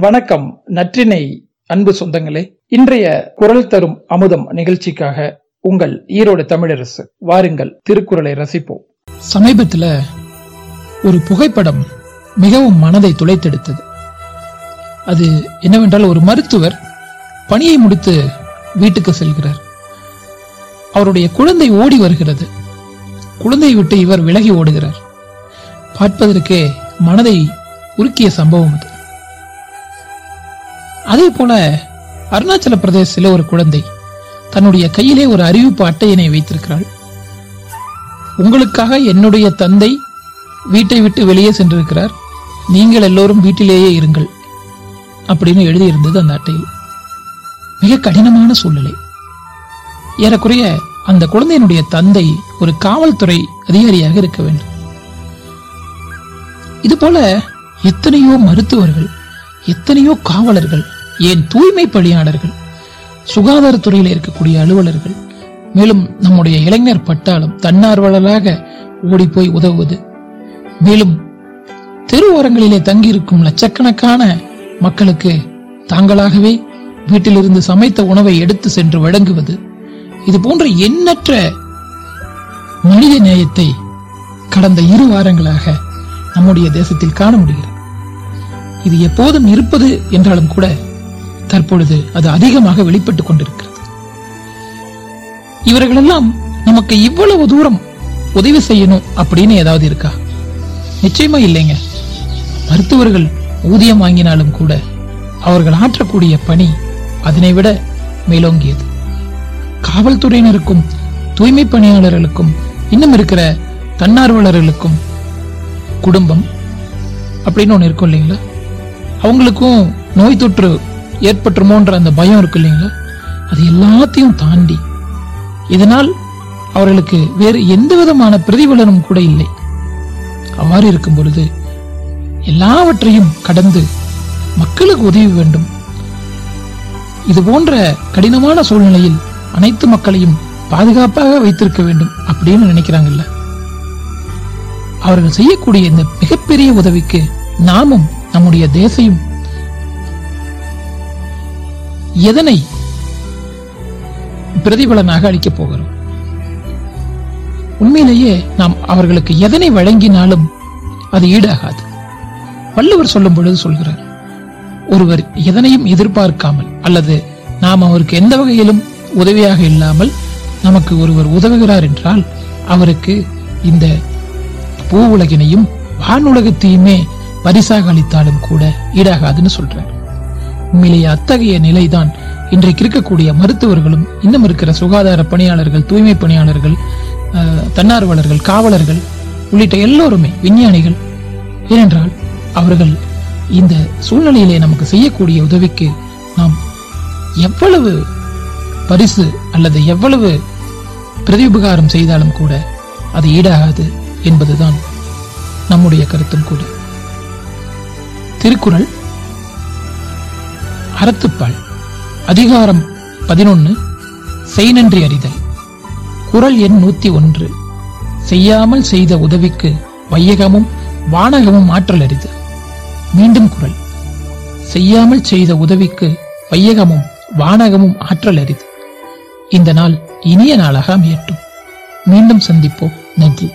வணக்கம் நற்றினை அன்பு சொந்தங்களே. இன்றைய குரல் தரும் அமுதம் நிகழ்ச்சிக்காக உங்கள் ஈரோடு தமிழரசு வாருங்கள் திருக்குறளை ரசிப்போம். சமீபத்துல ஒரு புகைப்படம் மிகவும் மனதை துளைத்தெடுத்தது. அது என்னவென்றால் ஒரு மருத்துவர் பணியை முடித்து வீட்டுக்கு செல்கிறார். அவருடைய குழந்தை ஓடி வருகிறது. குழந்தையை விட்டு இவர் விலகி ஓடுகிறார். பார்ப்பதற்கே மனதை உருக்கிய சம்பவம் அது. அதே போல அருணாச்சல பிரதேசத்தில் ஒரு குழந்தை தன்னுடைய கையிலே ஒரு அறிவிப்பு அட்டையினை வைத்திருக்கிறாள். உங்களுக்காக என்னுடைய தந்தை வீட்டை விட்டு வெளியே சென்றிருக்கிறார். நீங்கள் எல்லோரும் வீட்டிலேயே இருங்கள் அப்படின்னு எழுதியிருந்தது அந்த அட்டையில். மிக கடினமான சூழ்நிலை. ஏறக்குறைய அந்த குழந்தையினுடைய தந்தை ஒரு காவல்துறை அதிகாரியாக இருக்க வேண்டும். இது போல எத்தனையோ மருத்துவர்கள் எத்தனையோ காவலர்கள் ஏன் தூய்மை பணியாளர்கள் சுகாதாரத்துறையில் இருக்கக்கூடிய அலுவலர்கள் மேலும் நம்முடைய இளைஞர் பட்டாளம் தன்னார்வலராக ஓடி போய் உதவுவது மேலும் தெரு ஓரங்களிலே தங்கியிருக்கும் லட்சக்கணக்கான மக்களுக்கு தாங்களாகவே வீட்டிலிருந்து சமைத்த உணவை எடுத்து சென்று வழங்குவது இது போன்ற எண்ணற்ற மனித நேயத்தை கடந்த இரு வாரங்களாக நம்முடைய தேசத்தில் காண முடிகிறது. இது எப்போதும் இருப்பது என்றாலும் கூட தற்பொழுது அது அதிகமாக வெளிப்பட்டுக் கொண்டிருக்கிறது. இவர்களெல்லாம் நமக்கு இவ்வளவு தூரம் உதவி செய்யணும் அப்படின்னு ஏதாவது இருக்கா? நிச்சயமா இல்லைங்க. மருத்துவர்கள் ஊதியம் வாங்கினாலும் கூட அவர்கள் ஆற்றக்கூடிய பணி அதனை விட மேலோங்கியது. காவல்துறையினருக்கும் தூய்மை பணியாளர்களுக்கும் இன்னும் இருக்கிற தன்னார்வலர்களுக்கும் குடும்பம் அப்படின்னு ஒன்று இருக்கும் இல்லைங்களா? அவங்களுக்கும் நோய் தொற்று ஏற்பட்டுமோன்ற அந்த பயம் இருக்கு இல்லைங்களா? அது எல்லாத்தையும் தாண்டி. இதனால் அவர்களுக்கு வேறு எந்த விதமான பிரதிபலனும் கூட இல்லை. அவ்வாறு இருக்கும் பொழுது எல்லாவற்றையும் கடந்து மக்களுக்கு உதவி வேண்டும். இது போன்ற கடினமான சூழ்நிலையில் அனைத்து மக்களையும் பாதுகாப்பாக வைத்திருக்க வேண்டும் அப்படின்னு நினைக்கிறாங்கல்ல. அவர்கள் செய்யக்கூடிய இந்த மிகப்பெரிய உதவிக்கு நாமும் நம்முடைய தேசையும் எதனை பிரதிபலனாக அளிக்கப் போகிறோம்? உண்மையிலேயே நாம் அவர்களுக்கு எதனை வழங்கினாலும் அது ஈடாகாது. வள்ளுவர் சொல்லும் பொழுது சொல்கிறார் ஒருவர் எதனையும் எதிர்பார்க்காமல் அல்லது நாம் அவருக்கு எந்த வகையிலும் உதவியாக இல்லாமல் நமக்கு ஒருவர் உதவுகிறார் என்றால் அவருக்கு இந்த பூ உலகினையும் வானுலகத்தையுமே பரிசாக அளித்தாலும் கூட ஈடாகாதுன்னு சொல்றார். உண்மையிலேயே அத்தகைய நிலைதான். இன்றைக்கு இருக்கக்கூடிய மருத்துவர்களும் இன்னும் இருக்கிற சுகாதார பணியாளர்கள் தூய்மை பணியாளர்கள் தன்னார்வலர்கள் காவலர்கள் உள்ளிட்ட எல்லோருமே விஞ்ஞானிகள் ஏனென்றால் அவர்கள் இந்த சூழ்நிலையிலே நமக்கு செய்யக்கூடிய உதவிக்கு நாம் எவ்வளவு பரிசு அல்லது எவ்வளவு பிரதிபகாரம் செய்தாலும் கூட அது ஈடாகாது என்பதுதான் நம்முடைய கருத்தும் கூட. திருக்குறள் அறத்துப்பால் அதிகாரம் பதினொன்னு செய்நன்றி அறிதல். குரல் எண் நூத்தி ஒன்று. செய்யாமல் செய்த உதவிக்கு வையகமும் வானகமும் ஆற்றல் அறிது மீண்டும் குரல். செய்யாமல் செய்த உதவிக்கு வையகமும் வானகமும் ஆற்றல் அறிது இந்த நாள் இனிய நாளாக அமையட்டும். மீண்டும் சந்திப்போம். நன்றி.